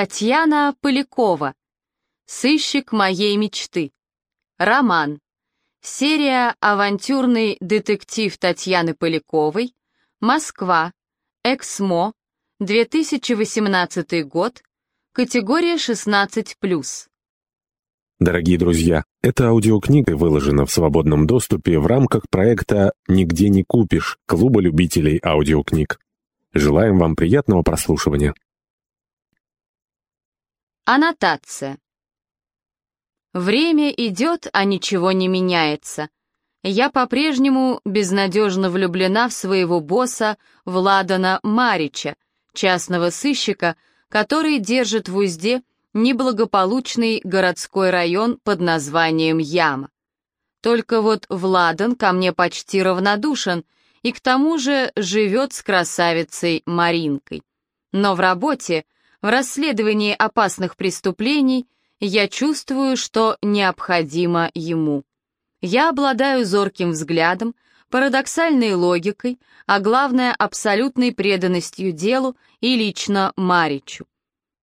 Татьяна Полякова. Сыщик моей мечты. Роман. Серия «Авантюрный детектив Татьяны Поляковой». Москва. Эксмо. 2018 год. Категория 16+. Дорогие друзья, эта аудиокнига выложена в свободном доступе в рамках проекта «Нигде не купишь» Клуба любителей аудиокниг. Желаем вам приятного прослушивания. Аннотация. Время идет, а ничего не меняется. Я по-прежнему безнадежно влюблена в своего босса Владана Марича, частного сыщика, который держит в узде неблагополучный городской район под названием Яма. Только вот Владан ко мне почти равнодушен и к тому же живет с красавицей Маринкой. Но в работе, в расследовании опасных преступлений я чувствую, что необходимо ему. Я обладаю зорким взглядом, парадоксальной логикой, а главное абсолютной преданностью делу и лично Маричу.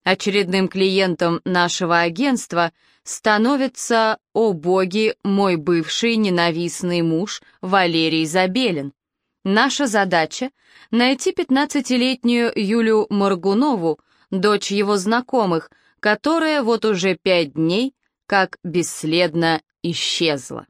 Очередным клиентом нашего агентства становится, о боги, мой бывший ненавистный муж Валерий Забелин. Наша задача — найти 15-летнюю Юлю Моргунову, дочь его знакомых, которая вот уже пять дней как бесследно исчезла.